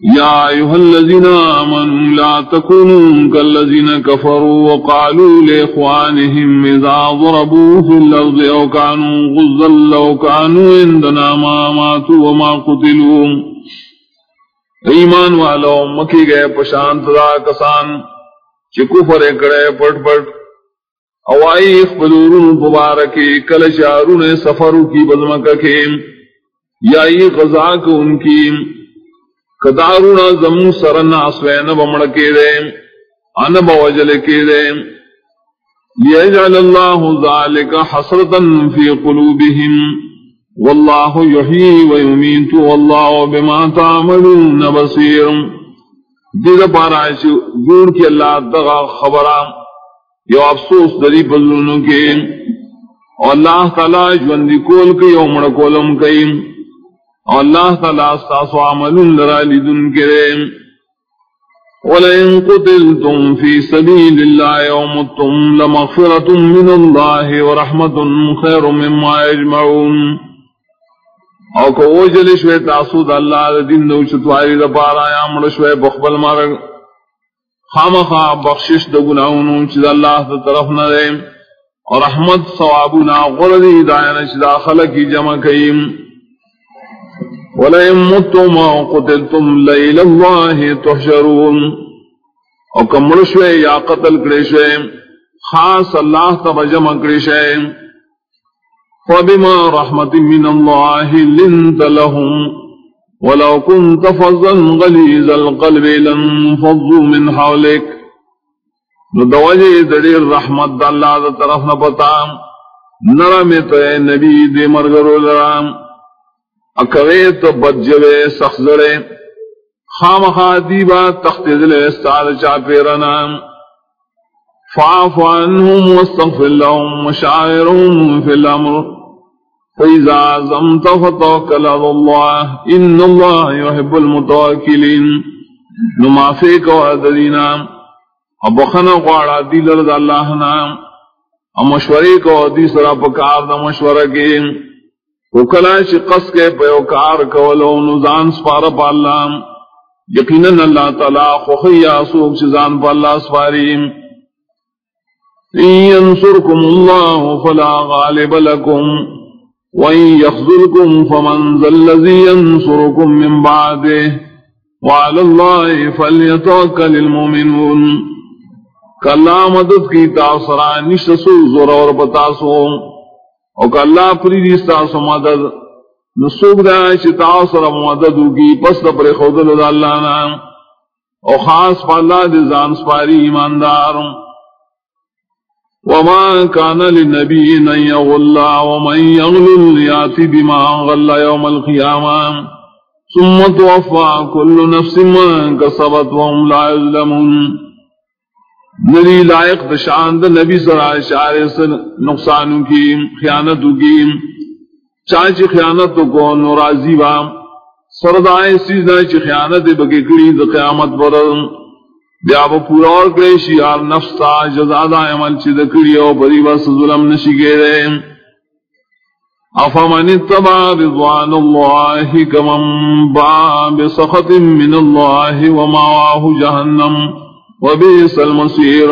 يا أيها الذين آمنوا لا تكونوا كالذين كفروا وقالوا لإخوانهم إذا ضربوا في الأرض أو كانوا غزا لو كانوا عندنا ما ماتوا وما قتلوا. ایمان والو، مکی گئے پشانت دا کسان، چی کفر اکڑے پٹ پٹ۔ اوائی اخبرون مبارکی کل شارون سفرو کی بزمکہ کے یا ای غزا کو ان کی کدارونا زمو سرن اسوین بمڑ کے دے ان بوجل کے دے لیجعل اللہ ذالک حسرتا فی قلوبہم۔ واللہ یحیی ویمیت واللہ بما تعملون بصیر۔ دید پارا جوڑ کی اللہ دغا خبرا یو افسوس دری بزرنوں کے۔ اور اللہ تعالی جوندی کول کی یومڑ کولم کئیم اور اللہ تعالیٰ استاسو عمل لرا لدن کرے۔ وَلَئِن قُتِلْتُمْ فِي سَبِيلِ اللَّهِ وَمُتْتُمْ لَمَغْفِرَةٌ مِّنَ اللَّهِ وَرَحْمَةٌ خَيْرٌ مِّمَّا يَجْمَعُونَ۔ او کو وجل شوے تاسود اللہ دین دو چتواری دا پارا یا مڑ شوے بخبل مرگ خامخا بخشش دا گناہونو چید اللہ دا طرف نہ دے اور رحمت ثوابنا غردی دائنا چید خلقی جمع کئیم ولئن متم قتلتم ليل الله تحشرون. او کمڑ شوے یا قتل کرے شوے خاص اللہ تب جمع کرے شوے فبما رحمة من الله لنت لهم، ولو كنت فظا غليظ القلب لانفضوا من حولك. ندوجه دڑیر رحمت دا اللہ دا طرف نہ پتا نرمت نبی دے مرگر لرام اکوے تو بدجوے سخزڑے خام خادیبا تخت دلے استعال چاپیرنا فاعف عنهم واستغفر لهم وشاعرهم في الامر۔ فإذا عزمت فتوكل على الله إن الله يحب المتوكلين۔ نما فيك وعددنا ابو خنا قوانا دی لرد اللہ نام امشوری کو دی سرا پکار دا مشورہ کے۔ وکلا چی قص کے پیوکار کولو نزان سپار پا اللہ۔ یقیناً اللہ تعالی خوخی آسوک چیزان پا اللہ سپاریم ينصركم الله فلا غالب لكم وإن يخذلكم فمن ذا الذي ينصركم من بعده، وعلى الله فليتوكل المؤمنون۔ کلا مدد کی تاثران نشتسو زور اور بتاسو۔ او کہ اللہ پری دیستا سو مدد نسوک دا چتا سر مدد کی پس پر خود دا اللہ نام او خاص پا اللہ دے زان سپاری ایماندار. وما كان للنبي ان يغل ومن يغل ياتي بما غل يوم القيامه ثم توفى كل نفس ما كسبت وهم لا يظلمون نری لائق دشاند نبی سرا اشارے سے نقصان کی، خیانت کی۔ چاچی خیانت کو نوراضی با سردائے سیزنا چی خیانت بگی کڑی دا قیامت پر۔ بیا وہ پورا اور کرے شیار نفس تا جزادہ عمل چی دا کڑی او بری بس ظلم نشی گے رہے۔ افمن اتبع رضوان اللہ کمن با، بسخط من اللہ ومعواہ جہنم۔ وبئس المصير.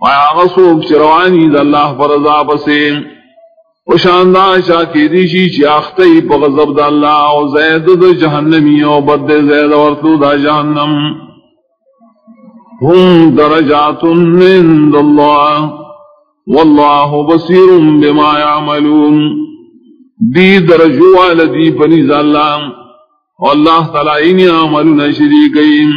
ويا شرواني ذا الله فرضا بسيم وشاندا شاکی دیشی چی آختی پا غضب دا اللہ و زید دا جہنمی و بد زید ورطو دا جہنم هم درجات من اللہ واللہ بصیر بما يعملون. دی درجو والدی پنیز اللہ واللہ تعالی انہی عملون شریکین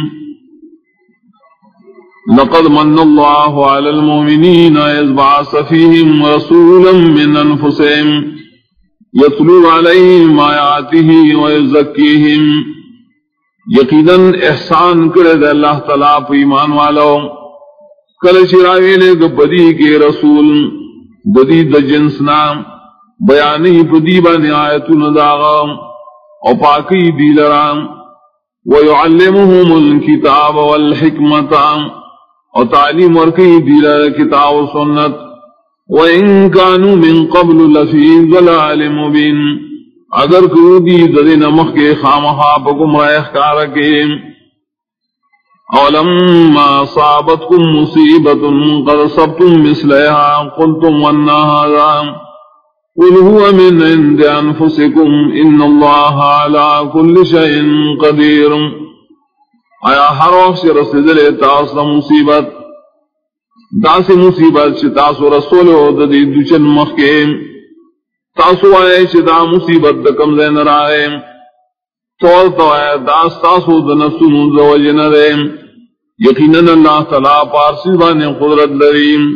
لقد من الله على المؤمنين إذ بعث فيهم رسولا من أنفسهم يتلو عليهم آياته ويزكيهم. یقینا احسان کرے دے اللہ تعالیٰ پہ ایمان والو. کل شراوی لے بدی کے رسول بدی د جنس نام بیانی پدی بانی آیت نداغا او پاکی دی لرام ویعلمهم الكتاب والحکمتام اور تعلیم ورکی دیلا کتاب و سنت۔ وَإِن كَانُوا مِن قَبْلُ لَفِي ضَلَالٍ مُبِينٍ۔ اگر کو دی دد نمک کے خام خواب گمراہ کار کے اولم ما صابتكم مصیبت قد صبتم مثلها قلتم وانا هذا قل هو من عند انفسكم ان الله على كل شيء قدير۔ آیا ہر وقت سے رسول تاس دا مصیبت؟ داس مصیبت چھ تاسو رسول ہو ددی دچن مخ کے تاسو آئے چدا مصیبت دا کم زین رائے تول تو آئے داس تاسو دا نفسو منزو وجن دے یقیناً اللہ تعالیٰ پارسی بانے قدرت لریم۔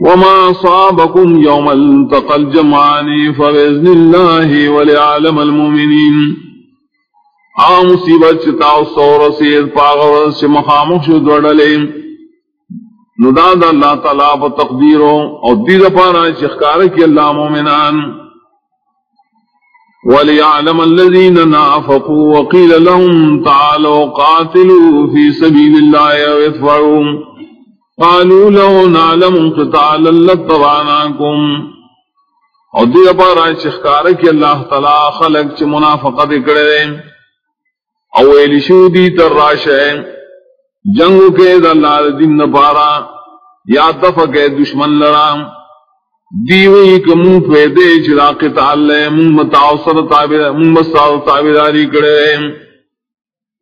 وما صابكم يوم التقى الجمعان فبإذن الله ولعالم المؤمنين آ مصیبت چتاو سور سید پاغور سے مخامخ شد وڑلیم نداد اللہ تعالیٰ پا تقدیروں اور دید پارا چخکار کی اللہ مومنان. وَلِيَعْلَمَ الَّذِينَ نَافَقُوا وَقِيلَ لَهُمْ تَعَالَوْا قَاتِلُوا فِي سَبِيلِ اللَّهِ وَيَدْفَعُوا قَالُوا لَوْ نَعْلَمُ قِتَالًا لَّاتَّبَعْنَاكُمْ. اور دید پارا چخکار کی اللہ تعالیٰ خلق چ منافقت کرے اویلی شودی تر راشیں جنگ کے دلال دن پارا. یا دف کے دشمن لرام دیوئی کے منہ پہ دے چرا کے تالے منہ متاثر منہ مساو تابداری کرے.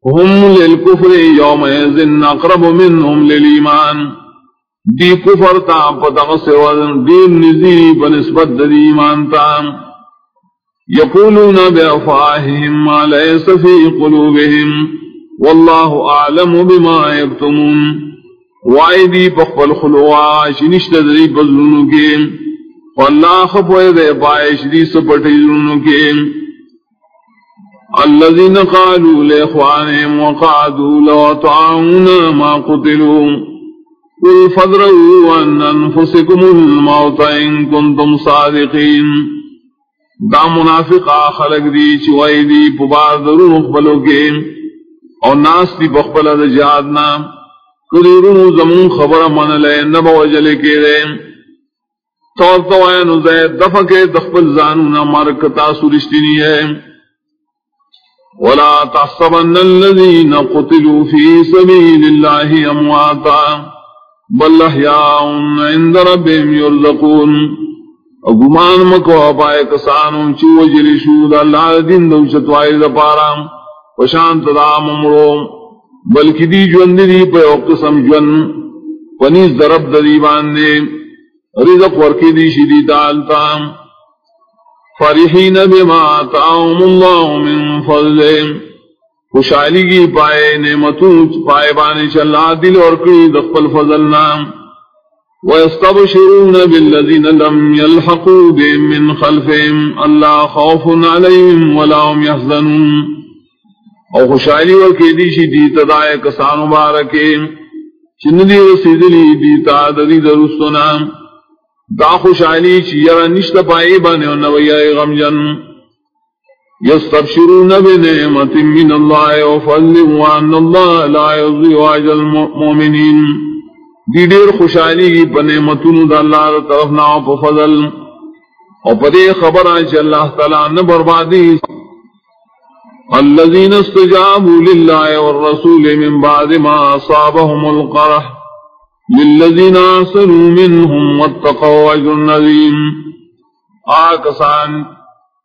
ہم للکفر یوم ذن اقرب منہم للیمان دی کفر تا پتغ سے وزن دین نزی بنسبت دی ایمان تا. یقولون بے ما لیس فی قلوبہم واللہ اعلم بما یکتمون وائدی پخبل خلوا شنشت دری بزنو کے واللہ خفوئے دے پائے شدی سپٹی زنو کے الذين قالوا لإخوانهم وقعدوا لو طعونا ما قتلوا. قل فضروا أن أنفسكم الموت إن كنتم صادقين. دا منافق خلق دی، چوائی دی، پبار درون اقبلو کے۔ اور ناس دی بخبل دا جہادنا کدیرون زمون خبر من لے، نبا وجلے کے دے۔ طور تو آیا نزید دفع کے دخبل زانونا مرکتا سرشتنی ہے۔ ولا تحسبن الذين قتلوا في سبيل الله امواتا، بل احياء عند ربهم يرزقون اگمان مکو پائے کسانوں چو جلی شود اللہ دین دن دوشتوائی دپارام پشانت دا ممرو بلکہ دی جون دی پہ قسم جون پنیز درب دی باندے رزق ورکی دی شدی دالتا فرحین بما آتاهم اللہ من فضل خوشحالی کی پائے نعمتوں پائے بانے چلا دل اور کڑی دخل فضل نام. ويستبشرون بالذين لم يلحقوا بهم من خلفهم الله خوف عليهم ولا هم يحزنون۔ او خوشحالی اور کے دیشی دی تدائے کسان مبارکے۔ چن دی رسیدلی دی تا درستنا دا خوشحالی چی یرا نشت پائی بانے و نویائی غم جن یستبشرون بنعمت من اللہ و فضل وان اللہ لا یضی واجل المؤمنین۔ دی دیر خوشحالی کی بنعمتون دا اللہ طرف ناو پا فضل. اور پدے خبر آئے اللہ تعالیٰ نے بربادی الذين استجابوا لله والرسول من بعد ما أصابهم القرح. للذين أحسنوا منهم واتقوا أجر نظيم آکسان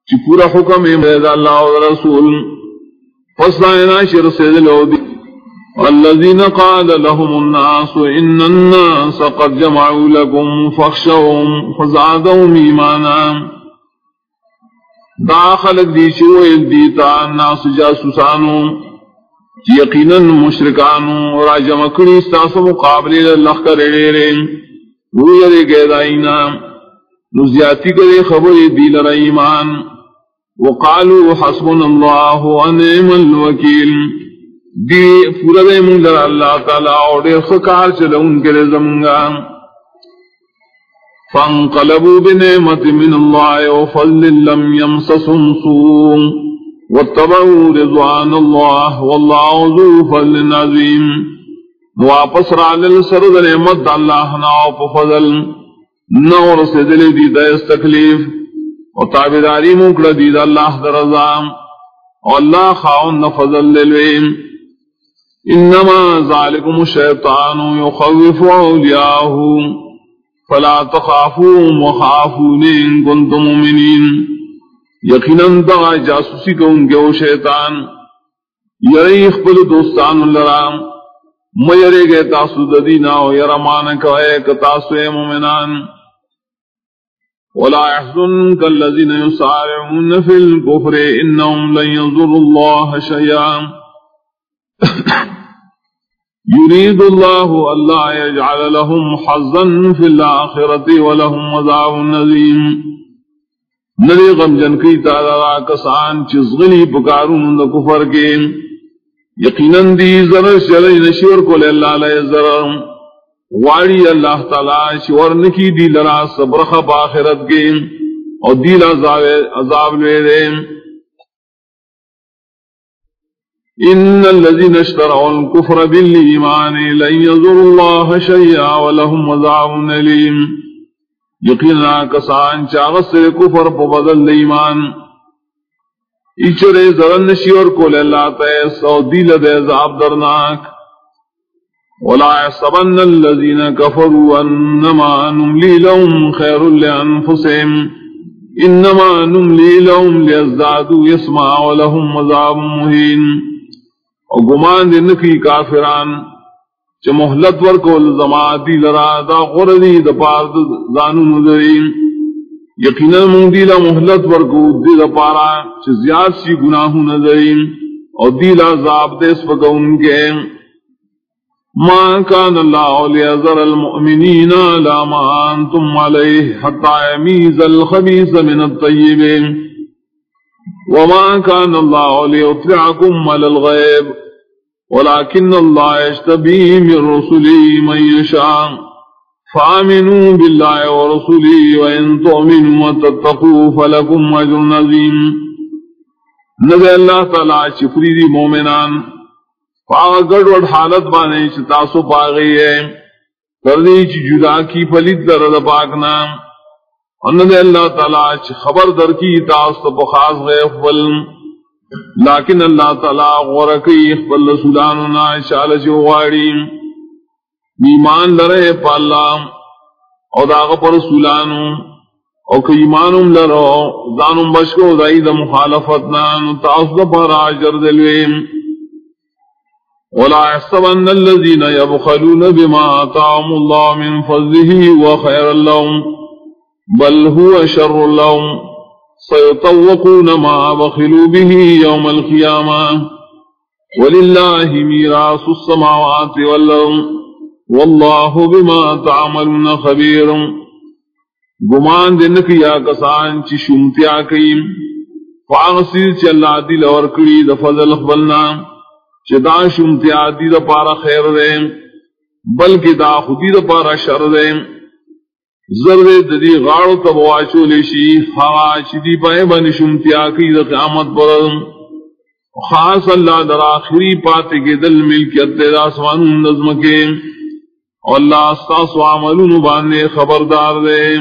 چی پورا حکم امرد اللہ والرسول. فصلائنا شر سید لودی والذين قال لهم الناس إن الناس قد جمعوا لكم فاخشوهم فزادهم إيمانا. داخل دی چوئل دیتا ناس جاسوسانو یقینا مشرکانو راجہ مکڑی ستاسو مقابلے اللہ کا ریڑے رے وہ یرے گئے دائینا نزیاتی کرے خبر دیل را ایمان. وقالو حسبنا اللہ ونعم الوکیل. دی پورا دے من در اللہ تعالی اور دے خکار چلے ان کے رزمگا فانقلبوا بنعمة من الله وفضل لم يمسسهم سوء واتبعوا رضوان الله والله ذو فضل عظيم واپس را لل سرد نعمت اللہ نا و فضل۔ نور سے دل دی دس تکلیف۔ اور تابداری مکڑ دید اللہ درزام اور اللہ خاون نفضل للویم۔ انما ذالکم الشیطان یخوف اولیاءہو فلا تخافوهم وخافون ان کنتم مؤمنین یقیناً دا جاسوسی کو ان کے وہ شیطان یری خپل دوستان لرام. میرے گئے تاسو ددینا و یرمان کوئے کتاسو مومنان ولا يحزنك الذين يسارعون في الكفر إنهم لن يضروا الله شيئا. يريد الله ألا يجعل لهم حظا في الآخرة ولهم وضعه النذيم نری غم جن کی تعالی کسان چزغلی پکارون دا کفر کے. یقیناً دی ذرا چلے نشور کو لے اللہ علیہ ذرا واڑی اللہ تعالی شور نکی دی لرا صبر خب آخرت کے. اور دیل عذاب عذاب لے دے. ان الذين اشتروا الكفر بالايمان لن يضروا الله شيئا ولهم عذاب اليم یقینا کسان چاغ سے کفر په بدل ایمان. ایچرے زرن شیور کو لے اللہ تے سو دیل دے عذاب درناک. ولا يحسبن الذين كفروا انما نملي لهم خير لانفسهم انما نملي لهم ليزدادوا يسمع لهم عذاب مهين. او گمان دن کی کافران چ مہلت ور کو زماتی لرا، دا غردی د پار زانو نذرین یقینا من دی لا مہلت ور کو دی د پارا چ زیاد سی گناہ نذرین او دی لا عذاب دے سپگون کے. ما كان الله ليذر المؤمنين لا ما أنتم عليه حتى يميز الخبيث من الطيب وما كان الله ليطلعكم على الغيب، ولكن الله يشتبي من رسله من يشاء. فآمنوا بالله ورسله وإن تؤمنوا وتتقوا فلكم أجر نظيم نبي الله تعالى شفري دي مؤمنان پاغ گڑ وڈ حالت بانے چ تاسو پاگئی ہے۔ کردی چ جدا کی پلید در د پاک نام۔ ان دے اللہ تعالی چ خبر در کی تاس تو بخاص غیر فل لیکن اللہ تعالی غورکی خپل رسولان نا شال جو غاڑی ایمان لرے پالا او داغ پر رسولانو. او کہ ایمانم لرو، زانم بشکو دائی دا مخالفتنا تاس دا پر آجر دلویم ولا يحسبن الذين يبخلون بما آتاهم الله من فضله وخير لهم. بل هو شر لهم سيطوقون ما بخلوا به يوم القيامة. ولله ميراث السماوات والأرض. والله بما تعملون خبير. گمان دن کیا کسان چی شمتیا کیم فاغسیر چی اللہ دل اور کری دفضل اخبلنا چدا شمتیا دی دا پارا خیر دے. بلکہ دا خودی دا پارا شر دے. زرد ددی غاڑو تب واچو لیشی خوا چدی پائے بن شمتیا کی دا قیامت پر خاص اللہ در آخری پاتے کے دل ملکیت دے دا سوان نظم کے۔ اور اللہ استاس و عملون باندے خبردار دے۔